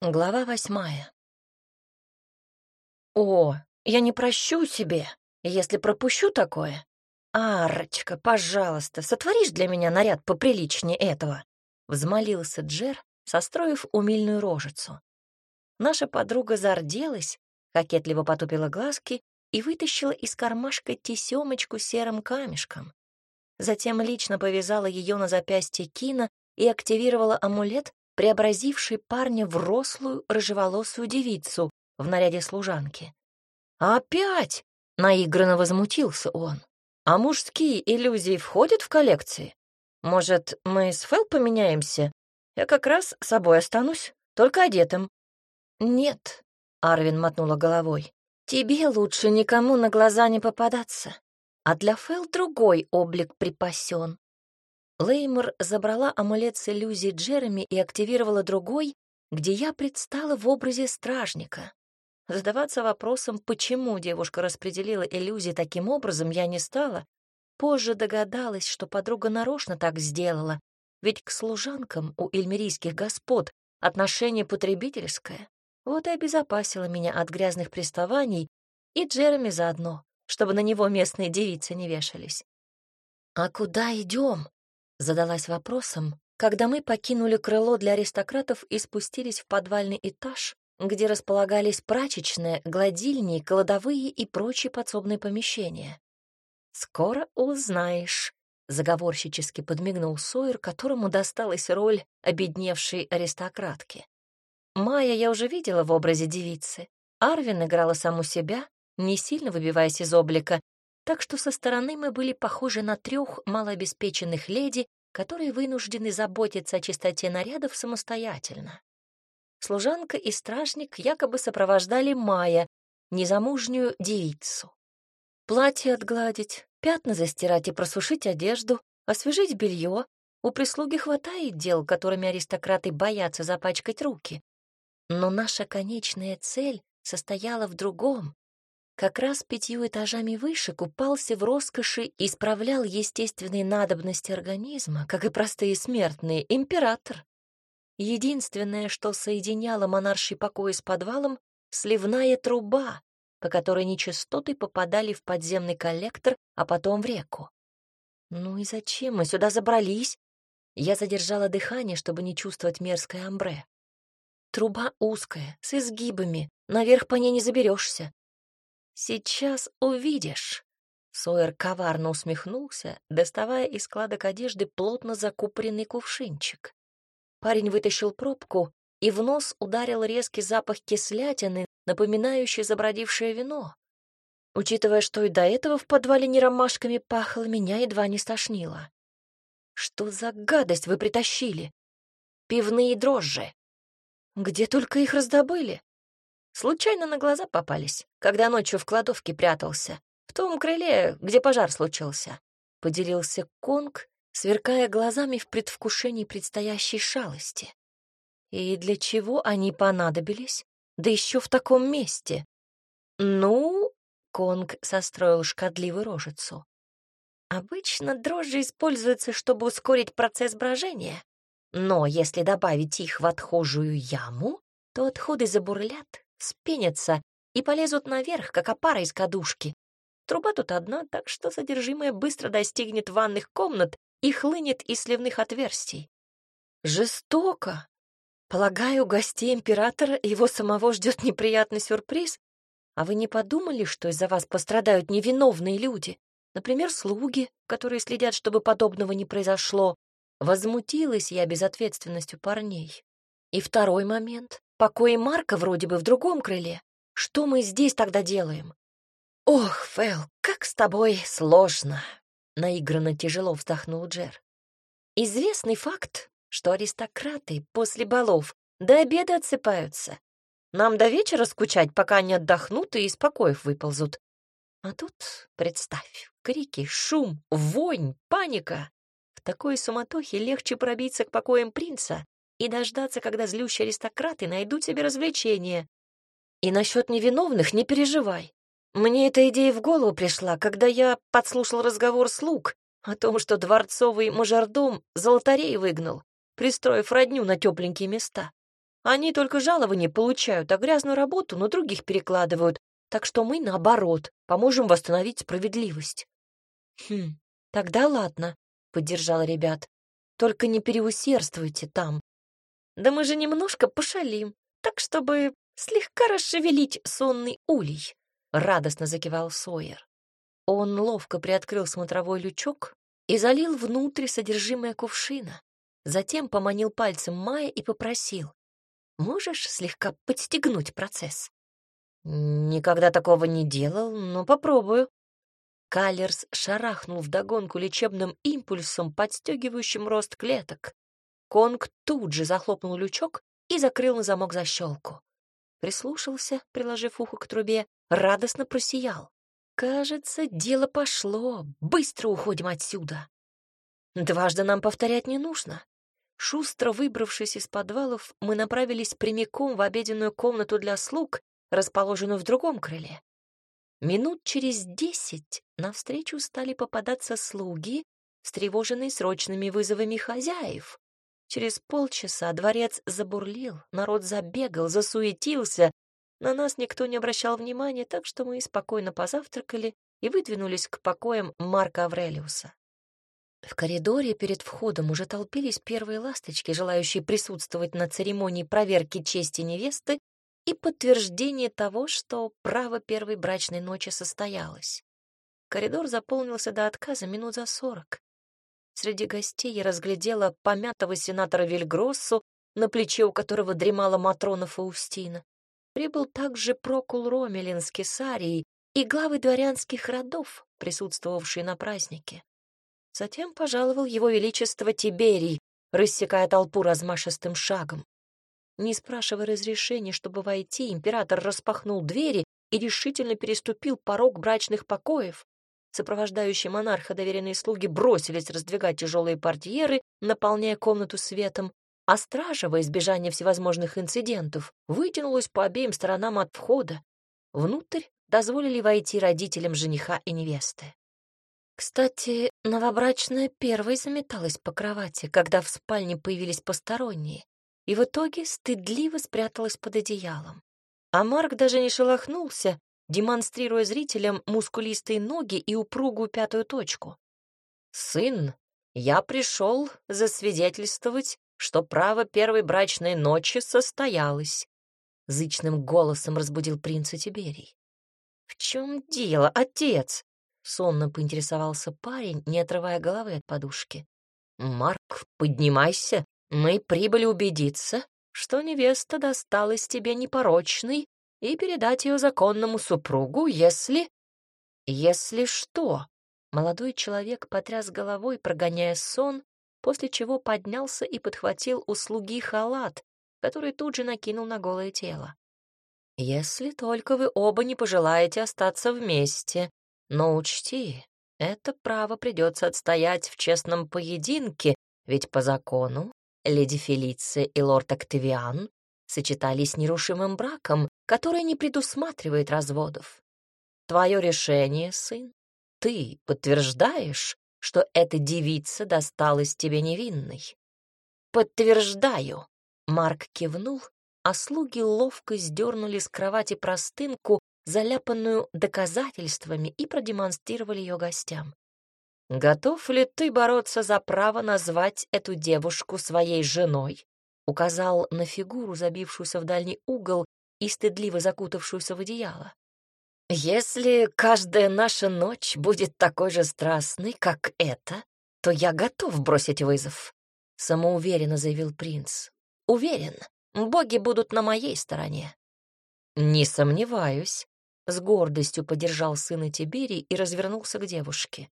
Глава восьмая. «О, я не прощу себе, если пропущу такое. Арочка, пожалуйста, сотворишь для меня наряд поприличнее этого?» — взмолился Джер, состроив умильную рожицу. Наша подруга зарделась, кокетливо потупила глазки и вытащила из кармашка тесемочку серым камешком. Затем лично повязала ее на запястье Кина и активировала амулет, преобразивший парня в рослую рыжеволосую девицу в наряде служанки. «Опять!» — наигранно возмутился он. «А мужские иллюзии входят в коллекции? Может, мы с Фэл поменяемся? Я как раз с собой останусь, только одетым». «Нет», — Арвин мотнула головой, — «тебе лучше никому на глаза не попадаться, а для Фэл другой облик припасен. Леймор забрала амулет с иллюзией Джереми и активировала другой, где я предстала в образе стражника. Задаваться вопросом, почему девушка распределила иллюзии таким образом, я не стала. Позже догадалась, что подруга нарочно так сделала, ведь к служанкам у эльмерийских господ отношение потребительское. Вот и обезопасила меня от грязных приставаний и Джереми заодно, чтобы на него местные девицы не вешались. «А куда идем?» Задалась вопросом, когда мы покинули крыло для аристократов и спустились в подвальный этаж, где располагались прачечные, гладильни, кладовые и прочие подсобные помещения. «Скоро узнаешь», — заговорщически подмигнул Сойер, которому досталась роль обедневшей аристократки. Майя я уже видела в образе девицы. Арвин играла саму себя, не сильно выбиваясь из облика, так что со стороны мы были похожи на трех малообеспеченных леди, которые вынуждены заботиться о чистоте нарядов самостоятельно. Служанка и стражник якобы сопровождали Майя, незамужнюю девицу. Платье отгладить, пятна застирать и просушить одежду, освежить белье. У прислуги хватает дел, которыми аристократы боятся запачкать руки. Но наша конечная цель состояла в другом. Как раз пятью этажами выше купался в роскоши и исправлял естественные надобности организма, как и простые смертные, император. Единственное, что соединяло монарший покой с подвалом — сливная труба, по которой нечистоты попадали в подземный коллектор, а потом в реку. Ну и зачем мы сюда забрались? Я задержала дыхание, чтобы не чувствовать мерзкое амбре. Труба узкая, с изгибами, наверх по ней не заберешься. «Сейчас увидишь». Сойер коварно усмехнулся, доставая из складок одежды плотно закупоренный кувшинчик. Парень вытащил пробку, и в нос ударил резкий запах кислятины, напоминающий забродившее вино. Учитывая, что и до этого в подвале не ромашками пахло, меня едва не стошнило. «Что за гадость вы притащили?» «Пивные дрожжи». «Где только их раздобыли?» Случайно на глаза попались, когда ночью в кладовке прятался, в том крыле, где пожар случился. Поделился Конг, сверкая глазами в предвкушении предстоящей шалости. И для чего они понадобились? Да еще в таком месте. Ну, Конг состроил шкодливую рожицу. Обычно дрожжи используются, чтобы ускорить процесс брожения. Но если добавить их в отхожую яму, то отходы забурлят, спенятся и полезут наверх, как опара из кадушки. Труба тут одна, так что содержимое быстро достигнет ванных комнат и хлынет из сливных отверстий. Жестоко. Полагаю, гостей императора и его самого ждет неприятный сюрприз. А вы не подумали, что из-за вас пострадают невиновные люди? Например, слуги, которые следят, чтобы подобного не произошло. Возмутилась я безответственностью парней. И второй момент. Покои Марка вроде бы в другом крыле. Что мы здесь тогда делаем? Ох, Фэл, как с тобой сложно. Наигранно тяжело вздохнул Джер. Известный факт, что аристократы после балов до обеда отсыпаются. Нам до вечера скучать, пока они отдохнут и из покоев выползут. А тут, представь, крики, шум, вонь, паника. В такой суматохе легче пробиться к покоям принца, и дождаться, когда злющие аристократы найдут себе развлечения. И насчет невиновных не переживай. Мне эта идея в голову пришла, когда я подслушал разговор слуг о том, что дворцовый мажордом золотарей выгнал, пристроив родню на тепленькие места. Они только жалования получают, а грязную работу на других перекладывают, так что мы, наоборот, поможем восстановить справедливость». «Хм, тогда ладно», — поддержала ребят. «Только не переусердствуйте там». «Да мы же немножко пошалим, так чтобы слегка расшевелить сонный улей», — радостно закивал Сойер. Он ловко приоткрыл смотровой лючок и залил внутрь содержимое кувшина. Затем поманил пальцем Майя и попросил. «Можешь слегка подстегнуть процесс?» «Никогда такого не делал, но попробую». Калерс шарахнул вдогонку лечебным импульсом, подстегивающим рост клеток. Конг тут же захлопнул лючок и закрыл на замок защелку. Прислушался, приложив ухо к трубе, радостно просиял. «Кажется, дело пошло. Быстро уходим отсюда». Дважды нам повторять не нужно. Шустро выбравшись из подвалов, мы направились прямиком в обеденную комнату для слуг, расположенную в другом крыле. Минут через десять навстречу стали попадаться слуги, встревоженные срочными вызовами хозяев. Через полчаса дворец забурлил, народ забегал, засуетился. На нас никто не обращал внимания, так что мы спокойно позавтракали и выдвинулись к покоям Марка Аврелиуса. В коридоре перед входом уже толпились первые ласточки, желающие присутствовать на церемонии проверки чести невесты и подтверждения того, что право первой брачной ночи состоялось. Коридор заполнился до отказа минут за сорок. Среди гостей я разглядела помятого сенатора Вильгроссу, на плече у которого дремала Матрона Фаустина. Прибыл также Прокул Ромелин с Кесарией и главы дворянских родов, присутствовавшие на празднике. Затем пожаловал его величество Тиберий, рассекая толпу размашистым шагом. Не спрашивая разрешения, чтобы войти, император распахнул двери и решительно переступил порог брачных покоев. Сопровождающие монарха доверенные слуги бросились раздвигать тяжелые портьеры, наполняя комнату светом, а стража, во избежание всевозможных инцидентов, вытянулась по обеим сторонам от входа. Внутрь дозволили войти родителям жениха и невесты. Кстати, новобрачная первой заметалась по кровати, когда в спальне появились посторонние, и в итоге стыдливо спряталась под одеялом. А Марк даже не шелохнулся, демонстрируя зрителям мускулистые ноги и упругую пятую точку. «Сын, я пришел засвидетельствовать, что право первой брачной ночи состоялось», — зычным голосом разбудил принца Тиберий. «В чем дело, отец?» Сонно поинтересовался парень, не отрывая головы от подушки. «Марк, поднимайся. Мы прибыли убедиться, что невеста досталась тебе непорочной и передать ее законному супругу, если...» «Если что?» Молодой человек потряс головой, прогоняя сон, после чего поднялся и подхватил у слуги халат, который тут же накинул на голое тело. «Если только вы оба не пожелаете остаться вместе, но учти, это право придется отстоять в честном поединке, ведь по закону леди Фелиция и лорд Октавиан сочетались нерушимым браком, который не предусматривает разводов. Твое решение, сын, ты подтверждаешь, что эта девица досталась тебе невинной? Подтверждаю. Марк кивнул, а слуги ловко сдернули с кровати простынку, заляпанную доказательствами, и продемонстрировали ее гостям. «Готов ли ты бороться за право назвать эту девушку своей женой?» указал на фигуру, забившуюся в дальний угол и стыдливо закутавшуюся в одеяло. «Если каждая наша ночь будет такой же страстной, как эта, то я готов бросить вызов», — самоуверенно заявил принц. «Уверен, боги будут на моей стороне». «Не сомневаюсь», с гордостью поддержал сына Тиберий и развернулся к девушке.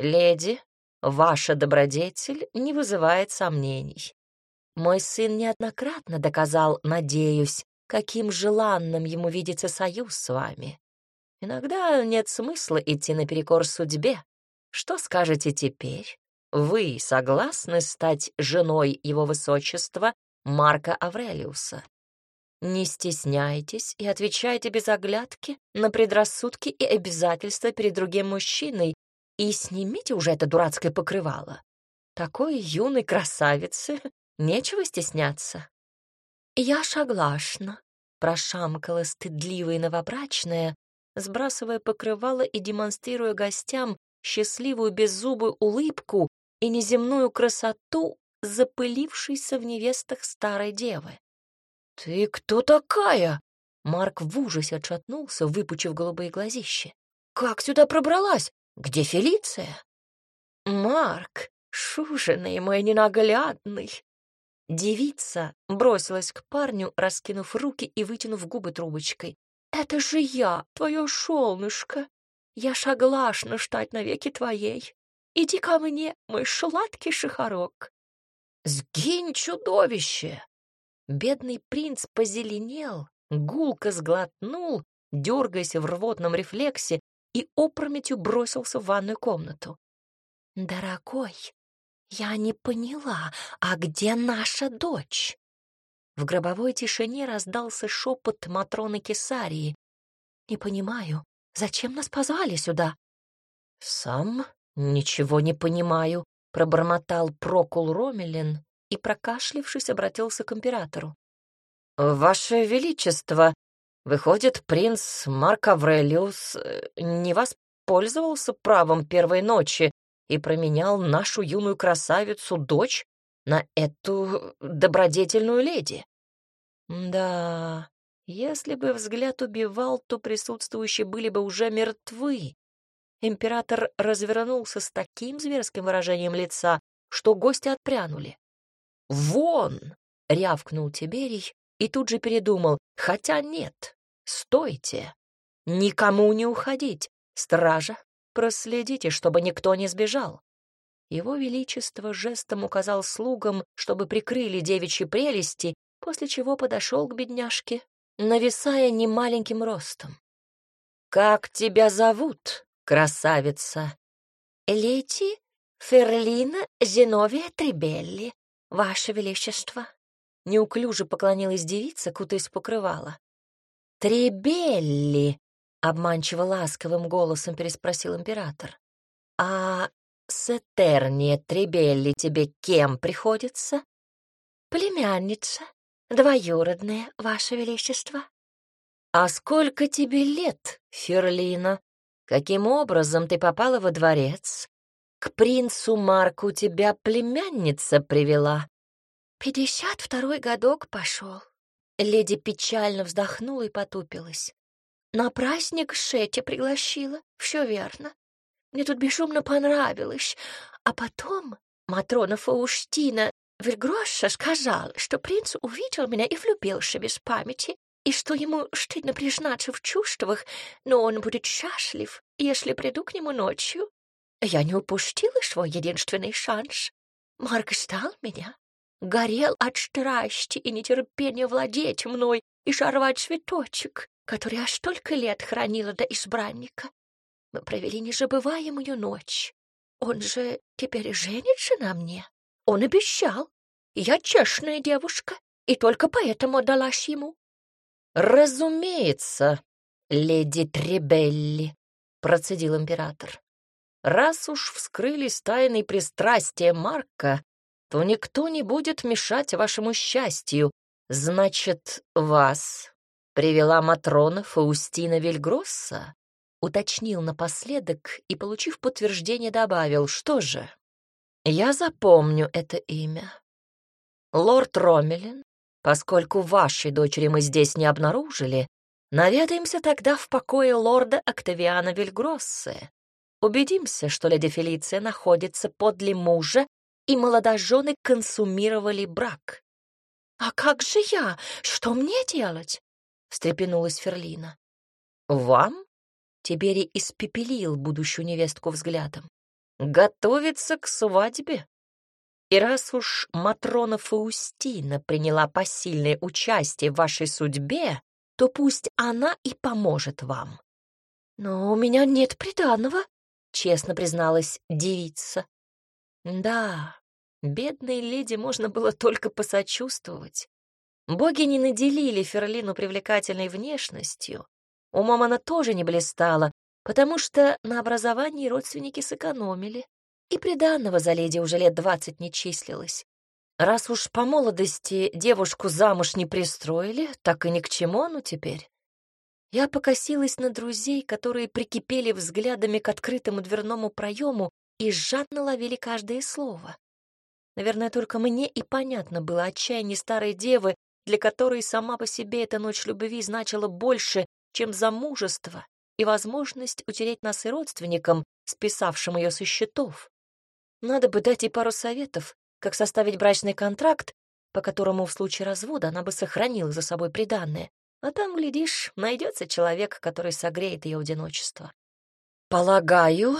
«Леди, ваша добродетель не вызывает сомнений. Мой сын неоднократно доказал, надеюсь, каким желанным ему видится союз с вами. Иногда нет смысла идти наперекор судьбе. Что скажете теперь? Вы согласны стать женой его высочества Марка Аврелиуса?» Не стесняйтесь и отвечайте без оглядки на предрассудки и обязательства перед другим мужчиной и снимите уже это дурацкое покрывало. Такой юной красавице нечего стесняться. Я согласна, прошамкала стыдливая новобрачная, сбрасывая покрывало и демонстрируя гостям счастливую беззубую улыбку и неземную красоту запылившейся в невестах старой девы. «Ты кто такая?» Марк в ужасе отшатнулся, выпучив голубые глазища. «Как сюда пробралась? Где Фелиция?» «Марк, шушеный мой ненаглядный!» Девица бросилась к парню, раскинув руки и вытянув губы трубочкой. «Это же я, твое шелнышко! Я согласна стать навеки твоей. Иди ко мне, мой шладкий шихарок!» «Сгинь, чудовище!» Бедный принц позеленел, гулко сглотнул, дергаясь в рвотном рефлексе, и опрометью бросился в ванную комнату. «Дорогой, я не поняла, а где наша дочь?» В гробовой тишине раздался шепот Матроны Кесарии. «Не понимаю, зачем нас позвали сюда?» «Сам ничего не понимаю», — пробормотал Прокул Ромелин и, прокашлившись, обратился к императору. «Ваше Величество, выходит, принц Марк Аврелиус э, не воспользовался правом первой ночи и променял нашу юную красавицу, дочь, на эту добродетельную леди. Да, если бы взгляд убивал, то присутствующие были бы уже мертвы. Император развернулся с таким зверским выражением лица, что гости отпрянули. «Вон!» — рявкнул Тиберий и тут же передумал. «Хотя нет, стойте! Никому не уходить! Стража, Проследите, чтобы никто не сбежал. Его Величество жестом указал слугам, чтобы прикрыли девичьи прелести, после чего подошел к бедняжке, нависая немаленьким ростом. «Как тебя зовут, красавица?» «Лети Ферлина Зиновия Трибелли, Ваше Величество», — неуклюже поклонилась девица, кутаясь покрывала. «Трибелли!» Обманчиво ласковым голосом переспросил император. «А Сетерния Требелли тебе кем приходится?» «Племянница, двоюродная, Ваше Величество». «А сколько тебе лет, Ферлина? Каким образом ты попала во дворец? К принцу Марку тебя племянница привела?» «Пятьдесят второй годок пошел». Леди печально вздохнула и потупилась. На праздник Шетти пригласила, все верно. Мне тут безумно понравилось. А потом Матрона Фаустина Вильгроша сказала, что принц увидел меня и влюбился без памяти, и что ему стыдно признаться в чувствах, но он будет счастлив, если приду к нему ночью. Я не упустила свой единственный шанс. Марк ждал меня, горел от страсти и нетерпения владеть мной и шарвать цветочек который аж столько лет хранила до избранника. Мы провели незабываемую ночь. Он же теперь женится на мне. Он обещал. Я честная девушка, и только поэтому отдалась ему. «Разумеется, леди Требелли», — процедил император. «Раз уж вскрылись тайны пристрастия Марка, то никто не будет мешать вашему счастью. Значит, вас привела Матрона Фаустина Вильгросса?» Уточнил напоследок и, получив подтверждение, добавил, что же, я запомню это имя. Лорд Ромелин, поскольку вашей дочери мы здесь не обнаружили, наведаемся тогда в покое лорда Октавиана Вильгроссе. Убедимся, что леди Фелиция находится подле мужа, и молодожены консумировали брак. «А как же я? Что мне делать?» Встрепенулась Ферлина. «Вам?» — Тибери испепелил будущую невестку взглядом. «Готовиться к свадьбе? И раз уж Матрона Фаустина приняла посильное участие в вашей судьбе, то пусть она и поможет вам». «Но у меня нет приданого», — честно призналась девица. «Да, бедной леди можно было только посочувствовать. Боги не наделили Ферлину привлекательной внешностью. Умом она тоже не блистала, потому что на образовании родственники сэкономили, и приданного за леди уже лет двадцать не числилось. Раз уж по молодости девушку замуж не пристроили, так и ни к чему оно теперь. Я покосилась на друзей, которые прикипели взглядами к открытому дверному проему и жадно ловили каждое слово. Наверное, только мне и понятно было отчаяние старой девы, для которой сама по себе эта ночь любви значила больше, чем замужество и возможность утереть нас и родственникам, списавшим ее со счетов. Надо бы дать ей пару советов, как составить брачный контракт, по которому в случае развода она бы сохранила за собой приданное. А там, глядишь, найдется человек, который согреет ее одиночество. Полагаю,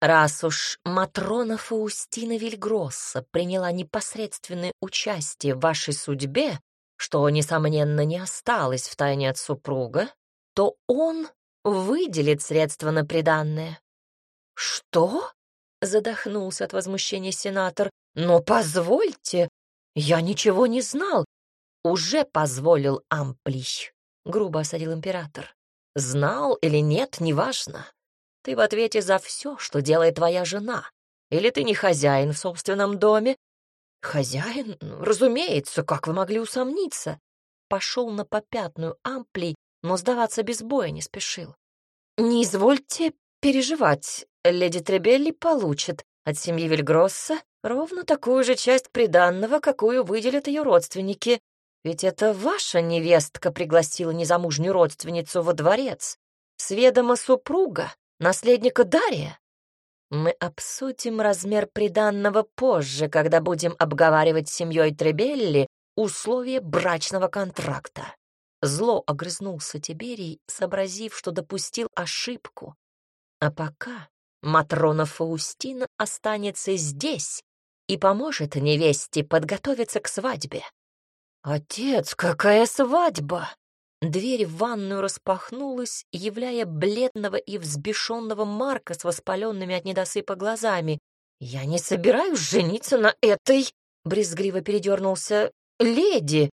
раз уж Матрона Фаустина Вильгросса приняла непосредственное участие в вашей судьбе, что, несомненно, не осталось в тайне от супруга, то он выделит средства на приданное. Что? Задохнулся от возмущения сенатор. «Но позвольте, я ничего не знал. Уже позволил Амплищ», — грубо осадил император. «Знал или нет, неважно. Ты в ответе за все, что делает твоя жена. Или ты не хозяин в собственном доме?» «Хозяин? Разумеется, как вы могли усомниться?» Пошел на попятную Амплий, но сдаваться без боя не спешил. «Не извольте переживать, леди Требелли получит от семьи Вильгросса ровно такую же часть приданного, какую выделят ее родственники. Ведь это ваша невестка пригласила незамужнюю родственницу во дворец. С ведома супруга, наследника Дария. Мы обсудим размер приданного позже, когда будем обговаривать с семьей Требелли условия брачного контракта. Зло огрызнулся Тиберий, сообразив, что допустил ошибку. А пока Матрона Фаустина останется здесь и поможет невесте подготовиться к свадьбе. «Отец, какая свадьба!» Дверь в ванную распахнулась, являя бледного и взбешенного Марка с воспаленными от недосыпа глазами. «Я не собираюсь жениться на этой...» — брезгливо передернулся. «Леди!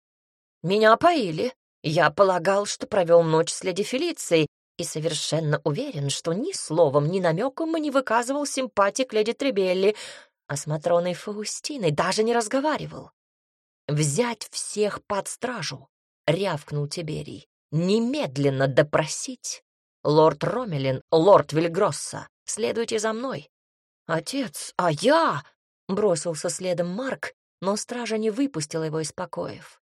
Меня поили. Я полагал, что провел ночь с леди Фелицией, и совершенно уверен, что ни словом, ни намеком не выказывал симпатии к леди Требелли, а с Матроной Фаустиной даже не разговаривал. «Взять всех под стражу!» — рявкнул Тиберий. «Немедленно допросить! Лорд Ромелин, лорд Вильгросса, следуйте за мной!» «Отец, а я?» — бросился следом Марк, но стража не выпустила его из покоев.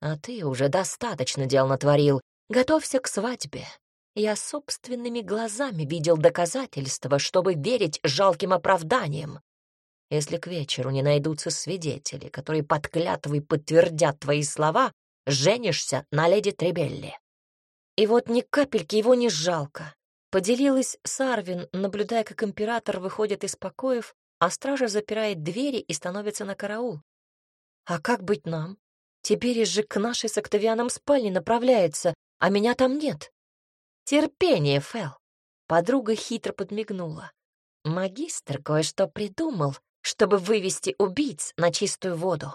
«А ты уже достаточно дел натворил. Готовься к свадьбе. Я собственными глазами видел доказательства, чтобы верить жалким оправданиям. Если к вечеру не найдутся свидетели, которые под клятвой подтвердят твои слова, женишься на леди Требелли. И вот ни капельки его не жалко. Поделилась с Арвин, наблюдая, как император выходит из покоев, а стража запирает двери и становится на караул. А как быть нам? Теперь же к нашей с Октавианом спальне направляется, а меня там нет. Терпение, Фэл. Подруга хитро подмигнула. Магистр кое-что придумал, чтобы вывести убийц на чистую воду.